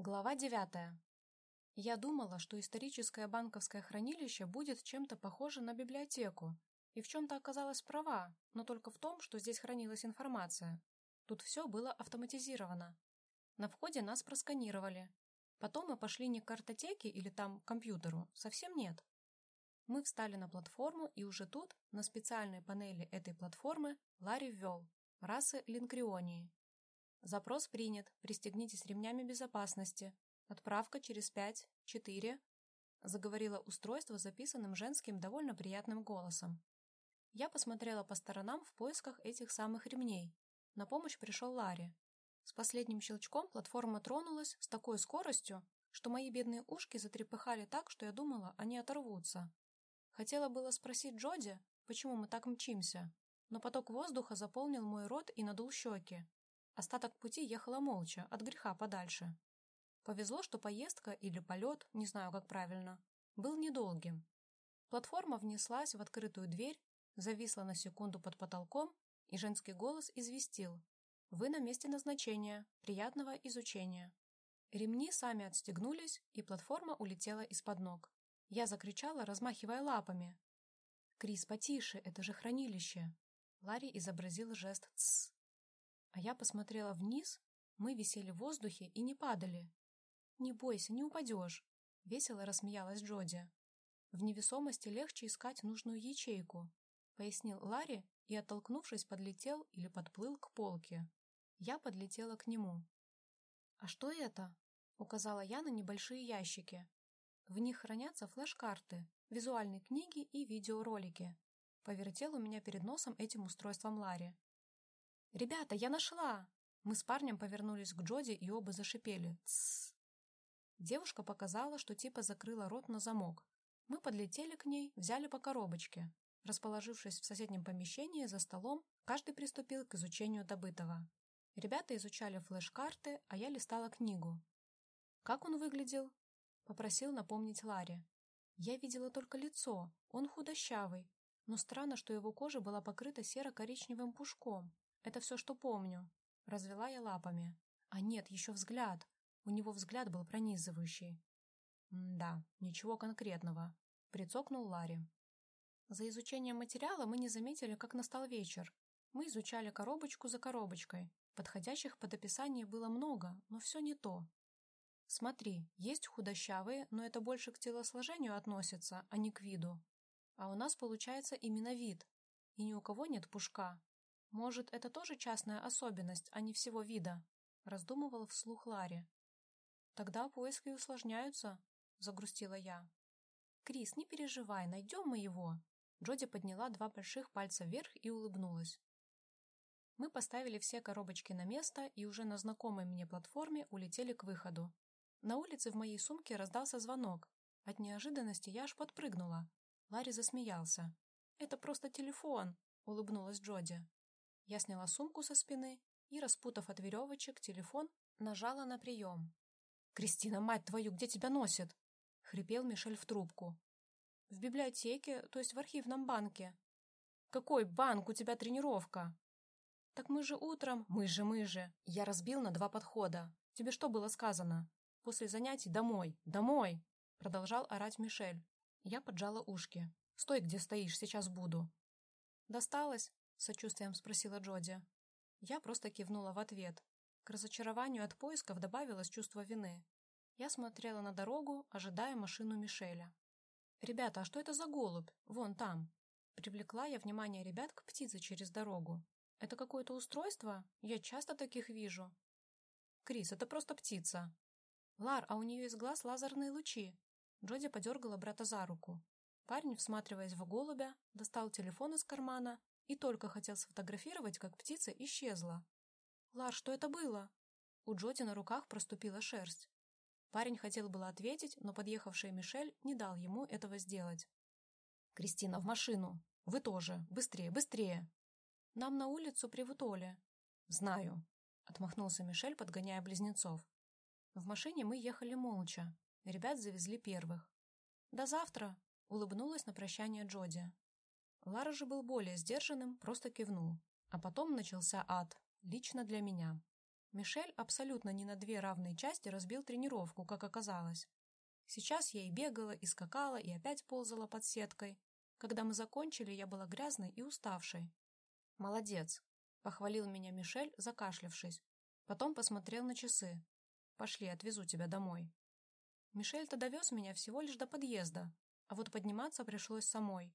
Глава девятая. Я думала, что историческое банковское хранилище будет чем-то похоже на библиотеку, и в чем-то оказалась права, но только в том, что здесь хранилась информация. Тут все было автоматизировано. На входе нас просканировали. Потом мы пошли не к картотеке или там к компьютеру, совсем нет. Мы встали на платформу, и уже тут, на специальной панели этой платформы, Ларри ввел расы Линкрионии. Запрос принят. Пристегнитесь ремнями безопасности. Отправка через пять, четыре. Заговорило устройство записанным женским довольно приятным голосом. Я посмотрела по сторонам в поисках этих самых ремней. На помощь пришел Ларри. С последним щелчком платформа тронулась с такой скоростью, что мои бедные ушки затрепыхали так, что я думала, они оторвутся. Хотела было спросить Джоди, почему мы так мчимся, но поток воздуха заполнил мой рот и надул щеки. Остаток пути ехала молча, от греха подальше. Повезло, что поездка или полет, не знаю, как правильно, был недолгим. Платформа внеслась в открытую дверь, зависла на секунду под потолком, и женский голос известил. «Вы на месте назначения. Приятного изучения». Ремни сами отстегнулись, и платформа улетела из-под ног. Я закричала, размахивая лапами. «Крис, потише, это же хранилище!» Ларри изобразил жест «ц». А я посмотрела вниз, мы висели в воздухе и не падали. «Не бойся, не упадешь», — весело рассмеялась Джоди. «В невесомости легче искать нужную ячейку», — пояснил Ларри и, оттолкнувшись, подлетел или подплыл к полке. Я подлетела к нему. «А что это?» — указала я на небольшие ящики. В них хранятся флеш-карты, визуальные книги и видеоролики. Повертел у меня перед носом этим устройством Ларри. «Ребята, я нашла!» Мы с парнем повернулись к Джоди и оба зашипели. «Тссс!» Девушка показала, что типа закрыла рот на замок. Мы подлетели к ней, взяли по коробочке. Расположившись в соседнем помещении за столом, каждый приступил к изучению добытого. Ребята изучали флеш-карты, а я листала книгу. «Как он выглядел?» — попросил напомнить Ларри. Я видела только лицо, он худощавый, но странно, что его кожа была покрыта серо-коричневым пушком, это все, что помню. Развела я лапами. А нет, еще взгляд. У него взгляд был пронизывающий. да, ничего конкретного. Прицокнул Ларри. За изучением материала мы не заметили, как настал вечер. Мы изучали коробочку за коробочкой. Подходящих под описание было много, но все не то. Смотри, есть худощавые, но это больше к телосложению относится, а не к виду. А у нас получается именно вид. И ни у кого нет пушка, «Может, это тоже частная особенность, а не всего вида?» — раздумывала вслух Ларри. «Тогда поиски усложняются», — загрустила я. «Крис, не переживай, найдем мы его!» Джоди подняла два больших пальца вверх и улыбнулась. Мы поставили все коробочки на место и уже на знакомой мне платформе улетели к выходу. На улице в моей сумке раздался звонок. От неожиданности я аж подпрыгнула. Ларри засмеялся. «Это просто телефон», — улыбнулась Джоди. Я сняла сумку со спины и, распутав от веревочек телефон, нажала на прием. «Кристина, мать твою, где тебя носит?» — хрипел Мишель в трубку. «В библиотеке, то есть в архивном банке». «Какой банк? У тебя тренировка?» «Так мы же утром...» «Мы же, мы же!» Я разбил на два подхода. «Тебе что было сказано?» «После занятий домой, домой!» Продолжал орать Мишель. Я поджала ушки. «Стой, где стоишь, сейчас буду». «Досталось?» — сочувствием спросила Джоди. Я просто кивнула в ответ. К разочарованию от поисков добавилось чувство вины. Я смотрела на дорогу, ожидая машину Мишеля. «Ребята, а что это за голубь? Вон там!» Привлекла я внимание ребят к птице через дорогу. «Это какое-то устройство? Я часто таких вижу». «Крис, это просто птица». «Лар, а у нее из глаз лазерные лучи». Джоди подергала брата за руку. Парень, всматриваясь в голубя, достал телефон из кармана и только хотел сфотографировать, как птица исчезла. «Лар, что это было?» У Джоди на руках проступила шерсть. Парень хотел было ответить, но подъехавший Мишель не дал ему этого сделать. «Кристина, в машину! Вы тоже! Быстрее, быстрее!» «Нам на улицу при Вутоле». «Знаю», — отмахнулся Мишель, подгоняя близнецов. В машине мы ехали молча. Ребят завезли первых. «До завтра!» — улыбнулась на прощание Джоди. Лара же был более сдержанным, просто кивнул. А потом начался ад, лично для меня. Мишель абсолютно не на две равные части разбил тренировку, как оказалось. Сейчас я и бегала, и скакала, и опять ползала под сеткой. Когда мы закончили, я была грязной и уставшей. «Молодец!» — похвалил меня Мишель, закашлявшись. Потом посмотрел на часы. «Пошли, отвезу тебя домой». Мишель-то довез меня всего лишь до подъезда, а вот подниматься пришлось самой.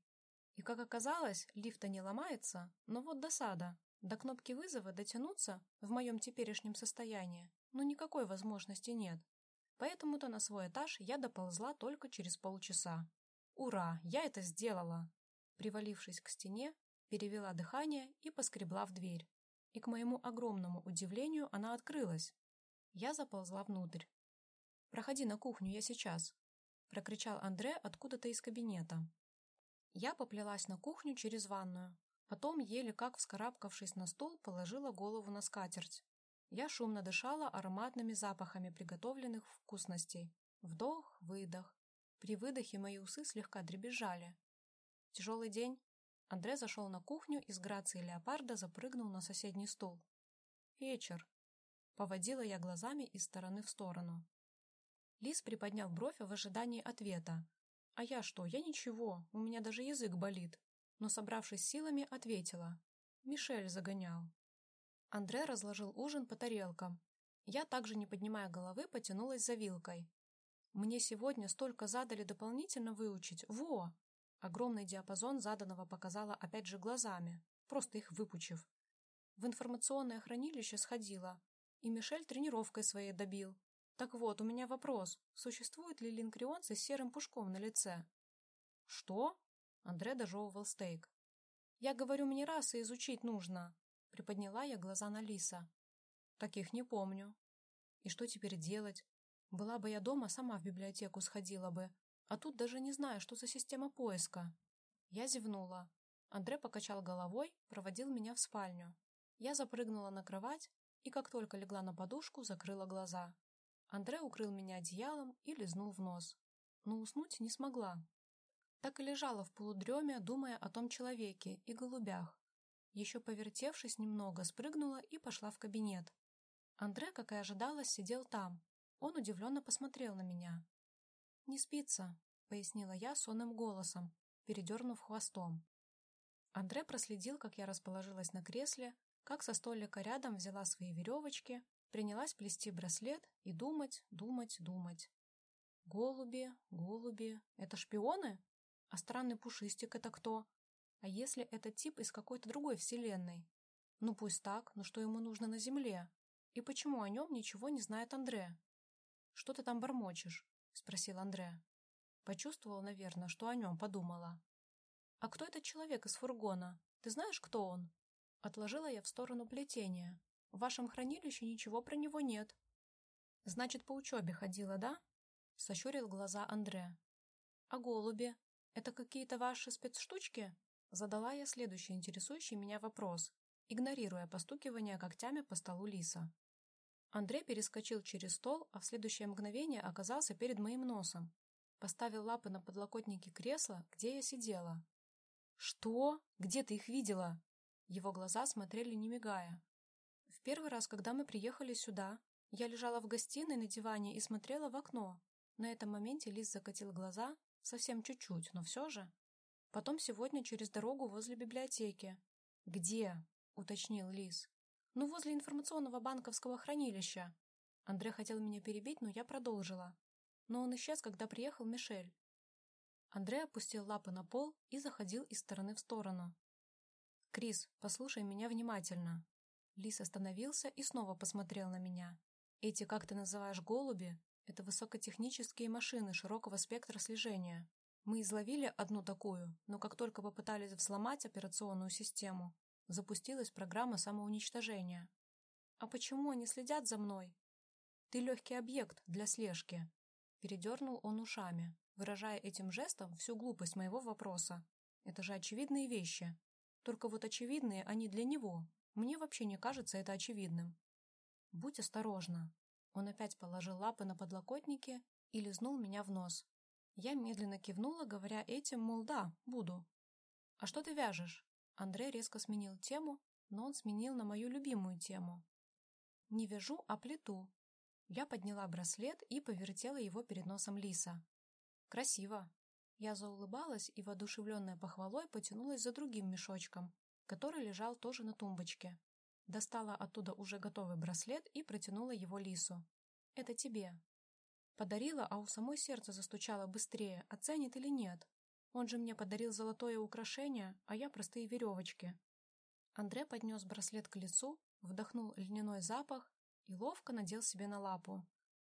И, как оказалось, лифта не ломается, но вот досада. До кнопки вызова дотянуться в моем теперешнем состоянии, ну никакой возможности нет. Поэтому-то на свой этаж я доползла только через полчаса. Ура, я это сделала! Привалившись к стене, перевела дыхание и поскребла в дверь. И к моему огромному удивлению она открылась. Я заползла внутрь. «Проходи на кухню, я сейчас», — прокричал Андре откуда-то из кабинета. Я поплелась на кухню через ванную. Потом, еле как вскарабкавшись на стол, положила голову на скатерть. Я шумно дышала ароматными запахами приготовленных вкусностей. Вдох, выдох. При выдохе мои усы слегка дребезжали. Тяжелый день. Андре зашел на кухню и с грацией леопарда запрыгнул на соседний стул. Вечер. Поводила я глазами из стороны в сторону. Лис приподнял бровь в ожидании ответа. А я что, я ничего, у меня даже язык болит. Но, собравшись силами, ответила. Мишель загонял. Андре разложил ужин по тарелкам. Я, также не поднимая головы, потянулась за вилкой. Мне сегодня столько задали дополнительно выучить. Во! Огромный диапазон заданного показала опять же глазами, просто их выпучив. В информационное хранилище сходила, и Мишель тренировкой своей добил. Так вот, у меня вопрос. Существуют ли линкрионцы с серым пушком на лице? Что? Андре дожевывал стейк. Я говорю, мне расы изучить нужно. Приподняла я глаза на Лиса. Таких не помню. И что теперь делать? Была бы я дома, сама в библиотеку сходила бы. А тут даже не знаю, что за система поиска. Я зевнула. Андре покачал головой, проводил меня в спальню. Я запрыгнула на кровать и, как только легла на подушку, закрыла глаза. Андре укрыл меня одеялом и лизнул в нос. Но уснуть не смогла. Так и лежала в полудреме, думая о том человеке и голубях. Еще повертевшись немного, спрыгнула и пошла в кабинет. Андре, как и ожидалось, сидел там. Он удивленно посмотрел на меня. «Не спится», — пояснила я сонным голосом, передернув хвостом. Андре проследил, как я расположилась на кресле, как со столика рядом взяла свои веревочки, принялась плести браслет и думать, думать, думать. Голуби, голуби — это шпионы? А странный пушистик — это кто? А если этот тип из какой-то другой вселенной? Ну пусть так, но что ему нужно на Земле? И почему о нем ничего не знает Андре? «Что ты там бормочешь?» — спросил Андре. Почувствовал, наверное, что о нем подумала. «А кто этот человек из фургона? Ты знаешь, кто он?» Отложила я в сторону плетения. «В вашем хранилище ничего про него нет». «Значит, по учебе ходила, да?» — сощурил глаза Андре. «А голуби? Это какие-то ваши спецштучки?» Задала я следующий интересующий меня вопрос, игнорируя постукивание когтями по столу лиса. Андрей перескочил через стол, а в следующее мгновение оказался перед моим носом. Поставил лапы на подлокотники кресла, где я сидела. «Что? Где ты их видела?» Его глаза смотрели не мигая. Первый раз, когда мы приехали сюда, я лежала в гостиной на диване и смотрела в окно. На этом моменте Лис закатил глаза, совсем чуть-чуть, но все же. Потом сегодня через дорогу возле библиотеки. Где? уточнил Лис. Ну, возле информационного банковского хранилища. Андрей хотел меня перебить, но я продолжила. Но он исчез, когда приехал Мишель. Андрей опустил лапы на пол и заходил из стороны в сторону. «Крис, послушай меня внимательно». Лис остановился и снова посмотрел на меня. «Эти, как ты называешь, голуби, это высокотехнические машины широкого спектра слежения. Мы изловили одну такую, но как только попытались взломать операционную систему, запустилась программа самоуничтожения. А почему они следят за мной? Ты легкий объект для слежки. Передернул он ушами, выражая этим жестом всю глупость моего вопроса. Это же очевидные вещи. Только вот очевидные они для него. Мне вообще не кажется это очевидным. Будь осторожна. Он опять положил лапы на подлокотники и лизнул меня в нос. Я медленно кивнула, говоря этим, мол, да, буду. «А что ты вяжешь?» Андрей резко сменил тему, но он сменил на мою любимую тему. Не вяжу, а плету. Я подняла браслет и повертела его перед носом Лиса. Красиво. Я заулыбалась и, воодушевленная похвалой, потянулась за другим мешочком, который лежал тоже на тумбочке. Достала оттуда уже готовый браслет и протянула его Лису. «Это тебе». Подарила, а у самой сердце застучало быстрее, оценит или нет. Он же мне подарил золотое украшение, а я простые веревочки. Андре поднес браслет к лицу, вдохнул льняной запах и ловко надел себе на лапу.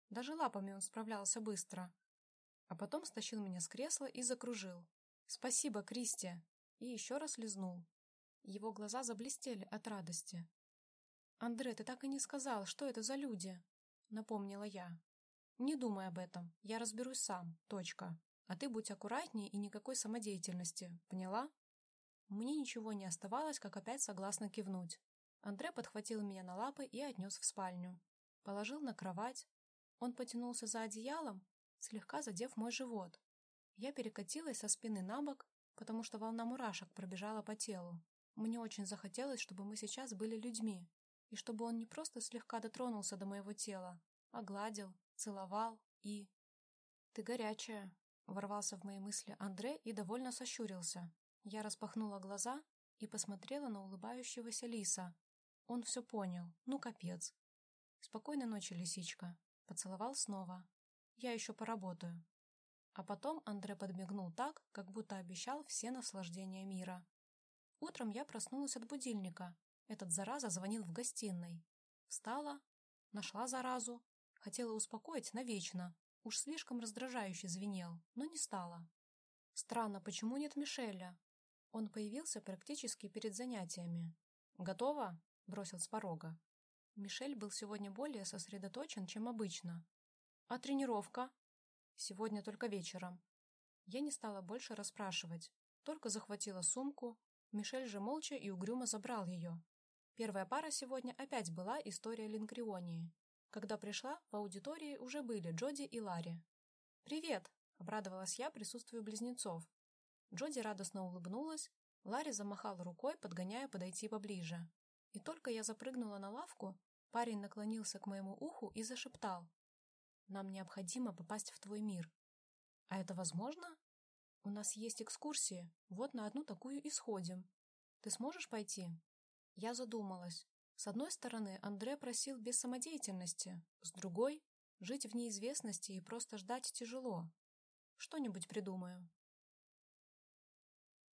Даже лапами он справлялся быстро. А потом стащил меня с кресла и закружил. «Спасибо, Кристи!» И еще раз лизнул. Его глаза заблестели от радости. «Андре, ты так и не сказал, что это за люди?» Напомнила я. «Не думай об этом, я разберусь сам, точка. А ты будь аккуратнее и никакой самодеятельности, поняла?» Мне ничего не оставалось, как опять согласно кивнуть. Андре подхватил меня на лапы и отнес в спальню. Положил на кровать. Он потянулся за одеялом, слегка задев мой живот. Я перекатилась со спины на бок, потому что волна мурашек пробежала по телу. Мне очень захотелось, чтобы мы сейчас были людьми, и чтобы он не просто слегка дотронулся до моего тела, а гладил, целовал и... «Ты горячая», — ворвался в мои мысли Андре и довольно сощурился. Я распахнула глаза и посмотрела на улыбающегося лиса. Он все понял. Ну, капец. Спокойной ночи, лисичка. Поцеловал снова. Я еще поработаю. А потом Андре подмигнул так, как будто обещал все наслаждения мира. Утром я проснулась от будильника. Этот зараза звонил в гостиной. Встала, нашла заразу. Хотела успокоить навечно. Уж слишком раздражающе звенел, но не стала. Странно, почему нет Мишеля? Он появился практически перед занятиями. «Готово?» — бросил с порога. Мишель был сегодня более сосредоточен, чем обычно. «А тренировка?» «Сегодня только вечером». Я не стала больше расспрашивать, только захватила сумку. Мишель же молча и угрюмо забрал ее. Первая пара сегодня опять была история Линкрионии. Когда пришла, в аудитории уже были Джоди и Ларри. «Привет!» — обрадовалась я присутствию близнецов, Джоди радостно улыбнулась, Ларри замахал рукой, подгоняя подойти поближе. И только я запрыгнула на лавку, парень наклонился к моему уху и зашептал. «Нам необходимо попасть в твой мир». «А это возможно?» «У нас есть экскурсии, вот на одну такую и сходим. Ты сможешь пойти?» Я задумалась. С одной стороны, Андре просил без самодеятельности, с другой — жить в неизвестности и просто ждать тяжело. Что-нибудь придумаю.